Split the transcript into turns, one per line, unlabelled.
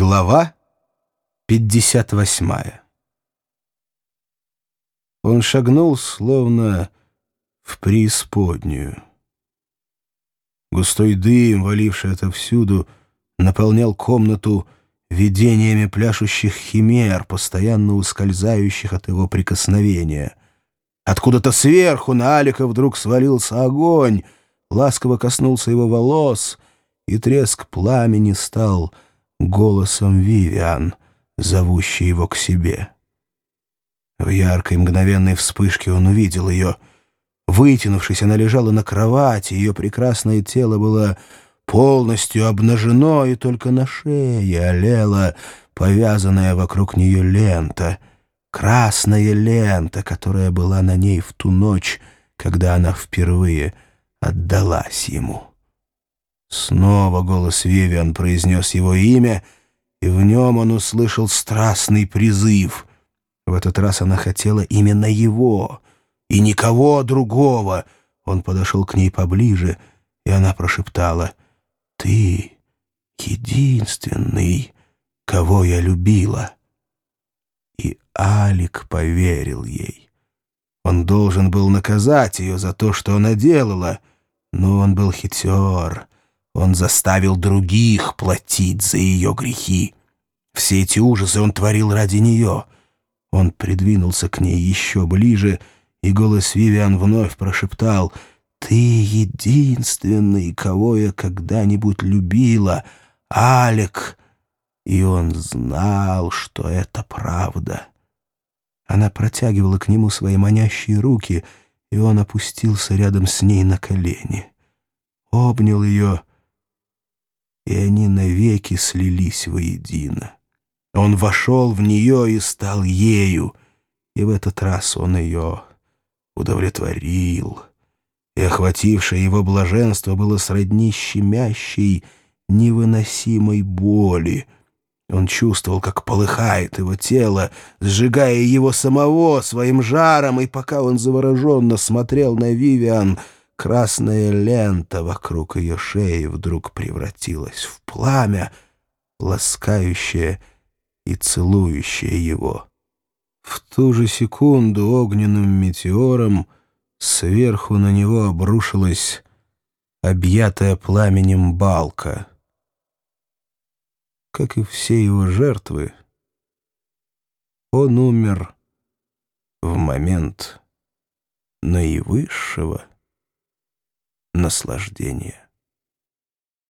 Глава 58 Он шагнул, словно в преисподнюю. Густой дым, валивший отовсюду, наполнял комнату видениями пляшущих химер, постоянно ускользающих от его прикосновения. Откуда-то сверху на Алика вдруг свалился огонь, ласково коснулся его волос, и треск пламени стал — голосом Вивиан, зовущей его к себе. В яркой мгновенной вспышке он увидел ее. Вытянувшись, она лежала на кровати, ее прекрасное тело было полностью обнажено, и только на шее олела повязанная вокруг нее лента, красная лента, которая была на ней в ту ночь, когда она впервые отдалась ему. Снова голос Вивиан произнес его имя, и в нем он услышал страстный призыв. В этот раз она хотела именно его, и никого другого. Он подошел к ней поближе, и она прошептала, «Ты единственный, кого я любила». И Алик поверил ей. Он должен был наказать ее за то, что она делала, но он был хитер — он заставил других платить за ее грехи. Все эти ужасы он творил ради нее. Он придвинулся к ней еще ближе, и голос Вивиан вновь прошептал «Ты единственный, кого я когда-нибудь любила, Алек!» И он знал, что это правда. Она протягивала к нему свои манящие руки, и он опустился рядом с ней на колени. Обнял ее и они навеки слились воедино. Он вошел в нее и стал ею, и в этот раз он ее удовлетворил. И охватившее его блаженство было сродни щемящей, невыносимой боли. Он чувствовал, как полыхает его тело, сжигая его самого своим жаром, и пока он завороженно смотрел на Вивиан — Красная лента вокруг ее шеи вдруг превратилась в пламя, ласкающее и целующее его. В ту же секунду огненным метеором сверху на него обрушилась объятая пламенем балка. Как и все его жертвы, он умер в момент наивысшего наслаждение.